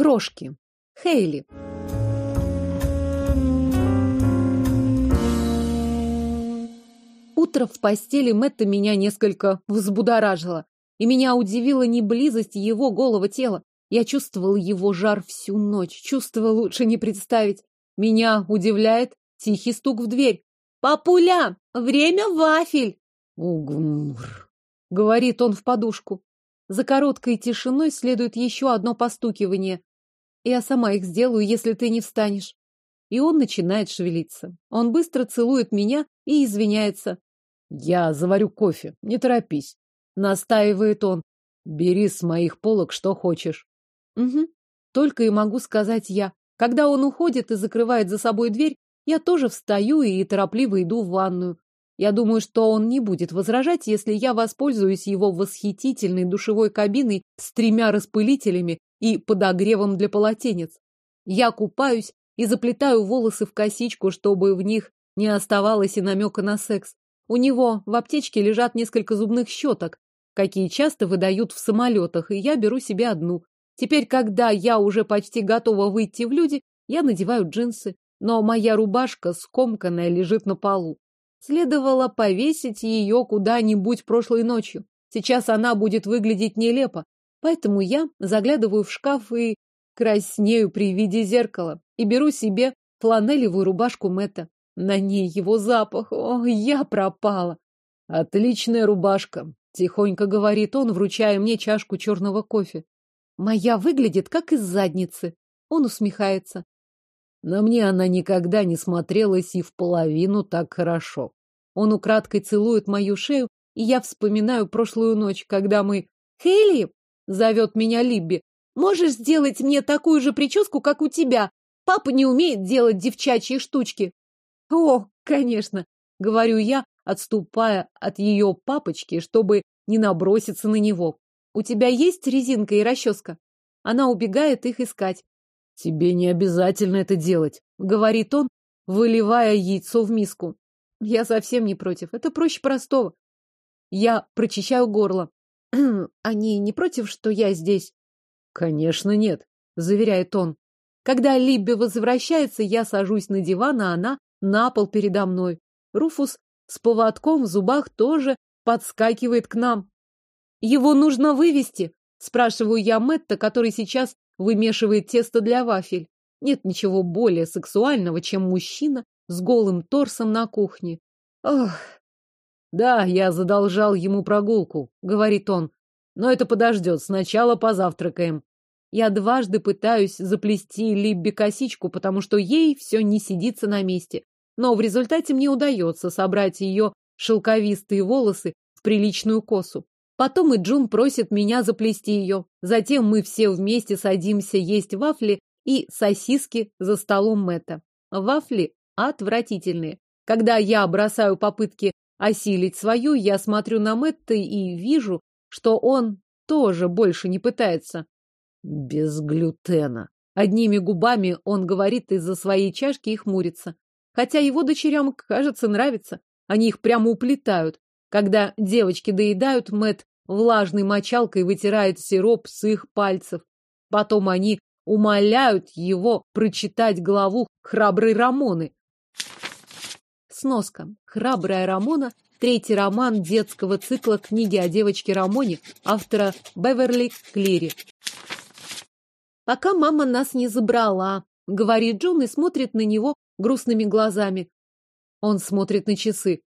Крошки. Хейли. Утро в постели Мэтта меня несколько взбудоражило. И меня удивила не близость его голого тела. Я чувствовал его жар всю ночь. Чувствовал лучше не представить. Меня удивляет тихий стук в дверь. «Папуля, время вафель!» «Угмур!» — говорит он в подушку. За короткой тишиной следует еще одно постукивание. Я сама их сделаю, если ты не встанешь. И он начинает шевелиться. Он быстро целует меня и извиняется. Я заварю кофе, не торопись. Настаивает он. Бери с моих полок что хочешь. Угу. Только и могу сказать я. Когда он уходит и закрывает за собой дверь, я тоже встаю и торопливо иду в ванную. Я думаю, что он не будет возражать, если я воспользуюсь его восхитительной душевой кабиной с тремя распылителями и подогревом для полотенец. Я купаюсь и заплетаю волосы в косичку, чтобы в них не оставалось и намека на секс. У него в аптечке лежат несколько зубных щеток, какие часто выдают в самолетах, и я беру себе одну. Теперь, когда я уже почти готова выйти в люди, я надеваю джинсы, но моя рубашка скомканная лежит на полу. Следовало повесить ее куда-нибудь прошлой ночью. Сейчас она будет выглядеть нелепо. Поэтому я заглядываю в шкаф и краснею при виде зеркала и беру себе фланелевую рубашку Мэтта. На ней его запах. О, я пропала. Отличная рубашка, тихонько говорит он, вручая мне чашку черного кофе. Моя выглядит как из задницы. Он усмехается. На мне она никогда не смотрелась и в половину так хорошо. Он украдкой целует мою шею, и я вспоминаю прошлую ночь, когда мы... «Хейли!» — зовет меня Либби. «Можешь сделать мне такую же прическу, как у тебя? Папа не умеет делать девчачьи штучки». «О, конечно!» — говорю я, отступая от ее папочки, чтобы не наброситься на него. «У тебя есть резинка и расческа?» Она убегает их искать. Тебе не обязательно это делать, говорит он, выливая яйцо в миску. Я совсем не против. Это проще простого. Я прочищаю горло. Они не против, что я здесь? Конечно, нет, заверяет он. Когда Либби возвращается, я сажусь на диван, а она на пол передо мной. Руфус с поводком в зубах тоже подскакивает к нам. Его нужно вывести, спрашиваю я Мэтта, который сейчас вымешивает тесто для вафель. Нет ничего более сексуального, чем мужчина с голым торсом на кухне. Ох. Да, я задолжал ему прогулку, говорит он. Но это подождет, сначала позавтракаем. Я дважды пытаюсь заплести Либби косичку, потому что ей все не сидится на месте. Но в результате мне удается собрать ее шелковистые волосы в приличную косу. Потом и Джун просит меня заплести ее. Затем мы все вместе садимся есть вафли и сосиски за столом Мэтта. Вафли отвратительные. Когда я бросаю попытки осилить свою, я смотрю на Мэтта и вижу, что он тоже больше не пытается. Без глютена. Одними губами он говорит из-за своей чашки и хмурится. Хотя его дочерям, кажется, нравится. Они их прямо уплетают. Когда девочки доедают, Мэт влажной мочалкой вытирает сироп с их пальцев. Потом они умоляют его прочитать главу «Храброй Рамоны». Сноска. «Храбрая Рамона» — третий роман детского цикла книги о девочке Рамоне автора Беверли Клири. «Пока мама нас не забрала», — говорит Джон и смотрит на него грустными глазами. Он смотрит на часы.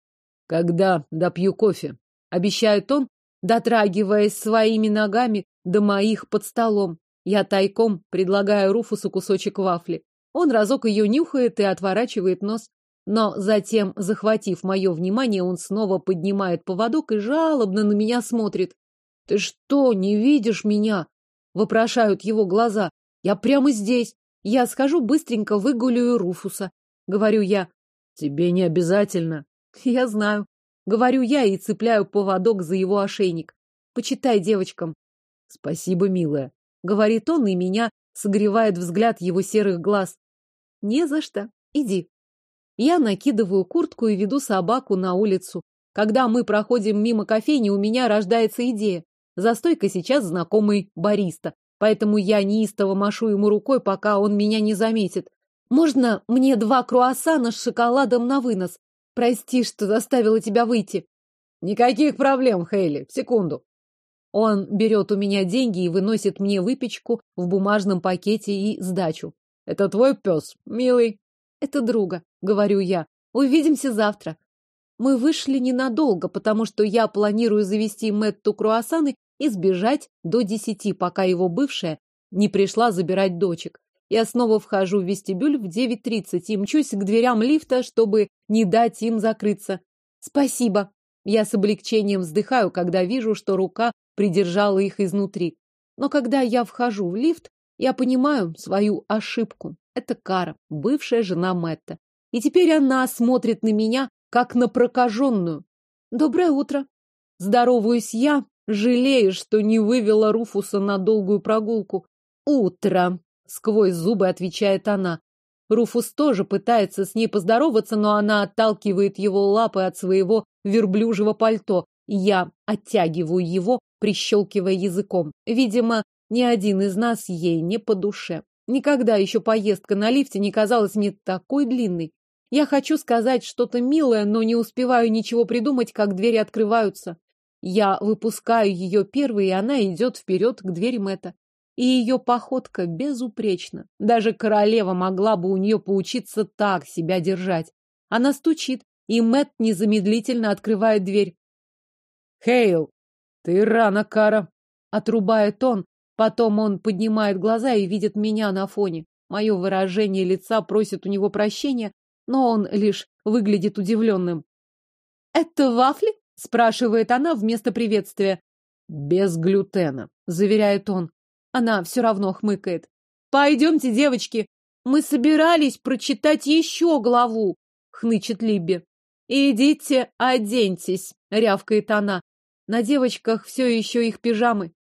«Когда допью кофе?» — обещает он, дотрагиваясь своими ногами до моих под столом. Я тайком предлагаю Руфусу кусочек вафли. Он разок ее нюхает и отворачивает нос. Но затем, захватив мое внимание, он снова поднимает поводок и жалобно на меня смотрит. «Ты что, не видишь меня?» — вопрошают его глаза. «Я прямо здесь. Я схожу быстренько выгуляю Руфуса», — говорю я. «Тебе не обязательно». «Я знаю. Говорю я и цепляю поводок за его ошейник. Почитай девочкам. Спасибо, милая. Говорит он, и меня согревает взгляд его серых глаз. Не за что. Иди. Я накидываю куртку и веду собаку на улицу. Когда мы проходим мимо кофейни, у меня рождается идея. За стойкой сейчас знакомый бариста. поэтому я неистово машу ему рукой, пока он меня не заметит. Можно мне два круассана с шоколадом на вынос? Прости, что заставила тебя выйти. Никаких проблем, Хейли. Секунду. Он берет у меня деньги и выносит мне выпечку в бумажном пакете и сдачу. Это твой пес, милый. Это друга, говорю я. Увидимся завтра. Мы вышли ненадолго, потому что я планирую завести Мэтту круассаны и сбежать до десяти, пока его бывшая не пришла забирать дочек. Я снова вхожу в вестибюль в 9.30 и мчусь к дверям лифта, чтобы не дать им закрыться. Спасибо. Я с облегчением вздыхаю, когда вижу, что рука придержала их изнутри. Но когда я вхожу в лифт, я понимаю свою ошибку. Это Кара, бывшая жена Мэтта. И теперь она смотрит на меня, как на прокаженную. Доброе утро. Здороваюсь я, жалею, что не вывела Руфуса на долгую прогулку. Утро, сквозь зубы отвечает она. Руфус тоже пытается с ней поздороваться, но она отталкивает его лапы от своего верблюжьего пальто. Я оттягиваю его, прищелкивая языком. Видимо, ни один из нас ей не по душе. Никогда еще поездка на лифте не казалась мне такой длинной. Я хочу сказать что-то милое, но не успеваю ничего придумать, как двери открываются. Я выпускаю ее первой, и она идет вперед к двери Мэтта. И ее походка безупречна. Даже королева могла бы у нее поучиться так себя держать. Она стучит, и Мэтт незамедлительно открывает дверь. «Хейл, ты рано, Кара!» Отрубает он, потом он поднимает глаза и видит меня на фоне. Мое выражение лица просит у него прощения, но он лишь выглядит удивленным. «Это вафли?» – спрашивает она вместо приветствия. «Без глютена», – заверяет он. Она все равно хмыкает. «Пойдемте, девочки, мы собирались прочитать еще главу», — хнычет Либби. «Идите, оденьтесь», — рявкает она. На девочках все еще их пижамы.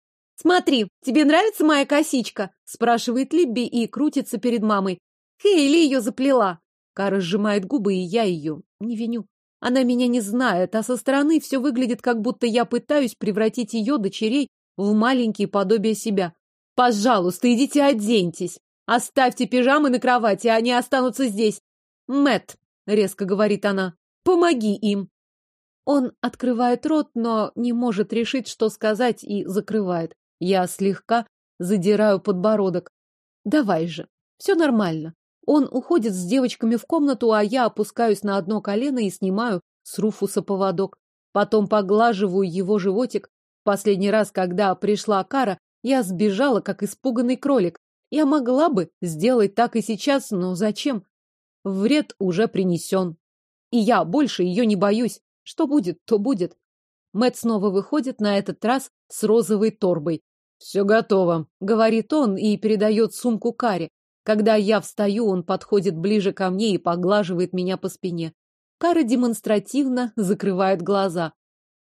«Смотри, тебе нравится моя косичка?» — спрашивает Либби и крутится перед мамой. Хейли ее заплела. Кара сжимает губы, и я ее не виню. Она меня не знает, а со стороны все выглядит, как будто я пытаюсь превратить ее дочерей в маленькие подобия себя. Пожалуйста, идите оденьтесь. Оставьте пижамы на кровати, они останутся здесь. Мэт, резко говорит она, помоги им. Он открывает рот, но не может решить, что сказать, и закрывает. Я слегка задираю подбородок. Давай же, все нормально. Он уходит с девочками в комнату, а я опускаюсь на одно колено и снимаю с Руфуса поводок. Потом поглаживаю его животик. Последний раз, когда пришла Кара, я сбежала, как испуганный кролик. Я могла бы сделать так и сейчас, но зачем? Вред уже принесен. И я больше ее не боюсь. Что будет, то будет. Мэт снова выходит, на этот раз с розовой торбой. «Все готово», — говорит он и передает сумку Каре. Когда я встаю, он подходит ближе ко мне и поглаживает меня по спине. Кара демонстративно закрывает глаза.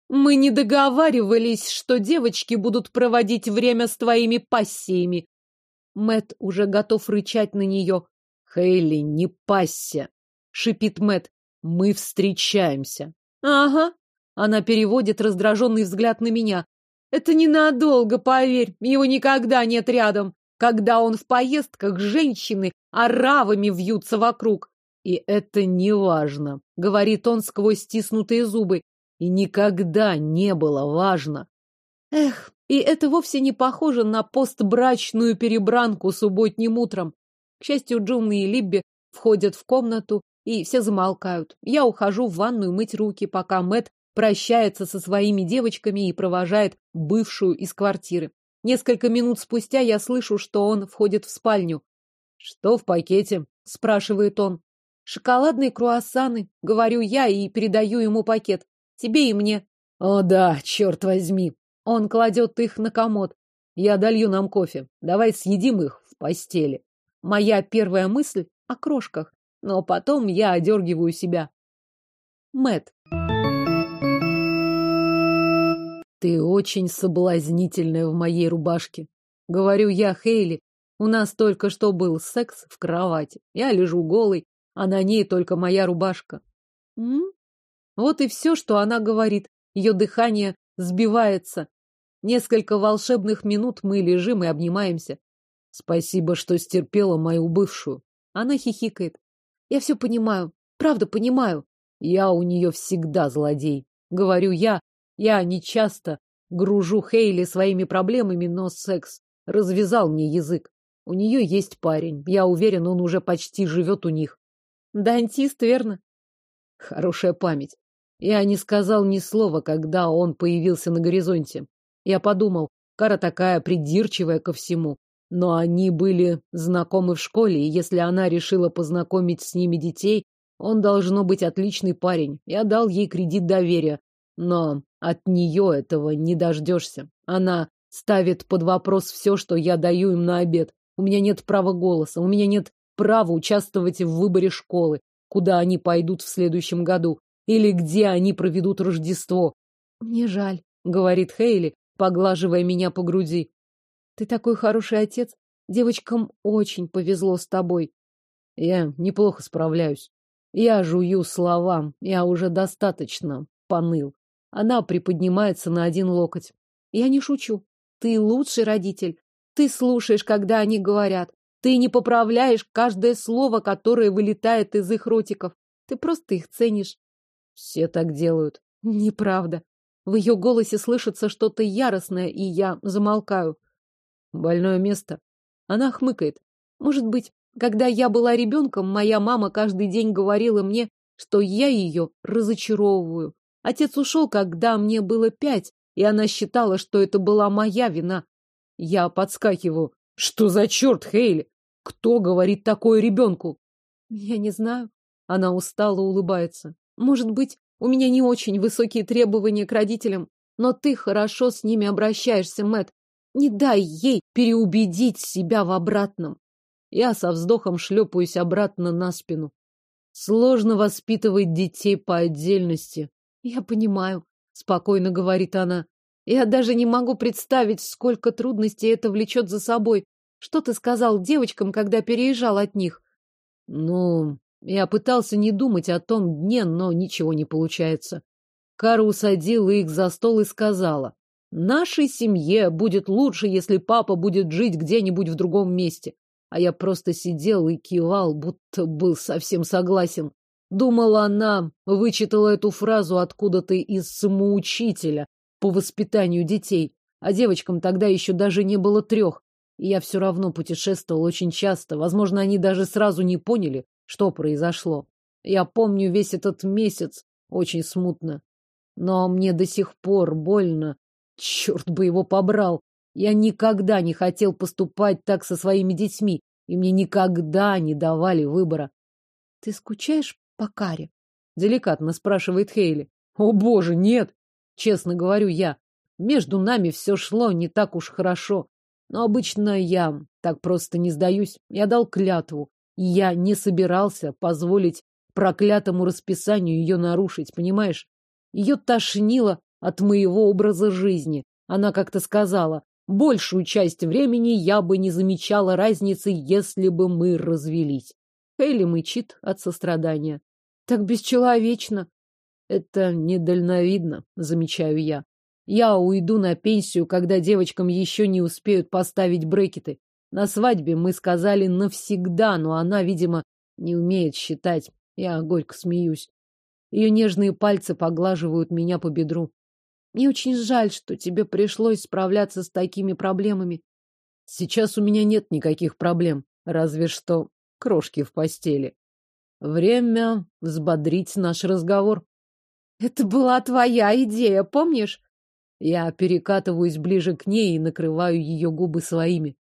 Мы не договаривались, что девочки будут проводить время с твоими пассиями. Мэт уже готов рычать на нее. Хейли, не пасся, шипит Мэт. Мы встречаемся. Ага. Она переводит раздраженный взгляд на меня. Это ненадолго, поверь, его никогда нет рядом. Когда он в поездках, женщины оравами вьются вокруг. И это не важно, говорит он сквозь стиснутые зубы и никогда не было важно. Эх, и это вовсе не похоже на постбрачную перебранку субботним утром. К счастью, Джун и Либби входят в комнату, и все замолкают. Я ухожу в ванную мыть руки, пока Мэт прощается со своими девочками и провожает бывшую из квартиры. Несколько минут спустя я слышу, что он входит в спальню. «Что в пакете?» – спрашивает он. «Шоколадные круассаны», — говорю я и передаю ему пакет. Тебе и мне. О да, черт возьми. Он кладет их на комод. Я долью нам кофе. Давай съедим их в постели. Моя первая мысль о крошках, но потом я одергиваю себя. Мэт. Ты очень соблазнительная в моей рубашке. Говорю я Хейли. У нас только что был секс в кровати. Я лежу голый, а на ней только моя рубашка. М? Вот и все, что она говорит. Ее дыхание сбивается. Несколько волшебных минут мы лежим и обнимаемся. Спасибо, что стерпела мою бывшую. Она хихикает. Я все понимаю. Правда понимаю. Я у нее всегда злодей. Говорю я. Я не часто гружу Хейли своими проблемами, но секс развязал мне язык. У нее есть парень. Я уверен, он уже почти живет у них. Дантист, верно? Хорошая память. Я не сказал ни слова, когда он появился на горизонте. Я подумал, Кара такая придирчивая ко всему. Но они были знакомы в школе, и если она решила познакомить с ними детей, он должно быть отличный парень. Я дал ей кредит доверия. Но от нее этого не дождешься. Она ставит под вопрос все, что я даю им на обед. У меня нет права голоса, у меня нет права участвовать в выборе школы, куда они пойдут в следующем году, или где они проведут Рождество. Мне жаль, говорит Хейли, поглаживая меня по груди. Ты такой хороший отец. Девочкам очень повезло с тобой. Я неплохо справляюсь. Я жую словам. Я уже достаточно поныл. Она приподнимается на один локоть. Я не шучу. Ты лучший родитель. Ты слушаешь, когда они говорят. Ты не поправляешь каждое слово, которое вылетает из их ротиков. Ты просто их ценишь. Все так делают. Неправда. В ее голосе слышится что-то яростное, и я замолкаю. Больное место. Она хмыкает. Может быть, когда я была ребенком, моя мама каждый день говорила мне, что я ее разочаровываю. Отец ушел, когда мне было пять, и она считала, что это была моя вина. Я подскакиваю. Что за черт, Хейли? Кто говорит такое ребенку? Я не знаю. Она устало улыбается. Может быть, у меня не очень высокие требования к родителям, но ты хорошо с ними обращаешься, Мэт. Не дай ей переубедить себя в обратном. Я со вздохом шлепаюсь обратно на спину. Сложно воспитывать детей по отдельности. Я понимаю, спокойно говорит она. Я даже не могу представить, сколько трудностей это влечет за собой. Что ты сказал девочкам, когда переезжал от них? Ну, я пытался не думать о том дне, но ничего не получается. Кара усадила их за стол и сказала. Нашей семье будет лучше, если папа будет жить где-нибудь в другом месте. А я просто сидел и кивал, будто был совсем согласен. Думала, она вычитала эту фразу откуда-то из самоучителя по воспитанию детей, а девочкам тогда еще даже не было трех. И я все равно путешествовал очень часто. Возможно, они даже сразу не поняли, что произошло. Я помню весь этот месяц очень смутно. Но мне до сих пор больно, Черт бы его побрал! Я никогда не хотел поступать так со своими детьми, и мне никогда не давали выбора. — Ты скучаешь по Каре? — деликатно спрашивает Хейли. — О, боже, нет! Честно говорю я. Между нами все шло не так уж хорошо. Но обычно я так просто не сдаюсь. Я дал клятву, и я не собирался позволить проклятому расписанию ее нарушить, понимаешь? Ее тошнило от моего образа жизни. Она как-то сказала, большую часть времени я бы не замечала разницы, если бы мы развелись. Хейли мычит от сострадания. Так бесчеловечно. Это недальновидно, замечаю я. Я уйду на пенсию, когда девочкам еще не успеют поставить брекеты. На свадьбе мы сказали навсегда, но она, видимо, не умеет считать. Я горько смеюсь. Ее нежные пальцы поглаживают меня по бедру. Мне очень жаль, что тебе пришлось справляться с такими проблемами. Сейчас у меня нет никаких проблем, разве что крошки в постели. Время взбодрить наш разговор. Это была твоя идея, помнишь? Я перекатываюсь ближе к ней и накрываю ее губы своими.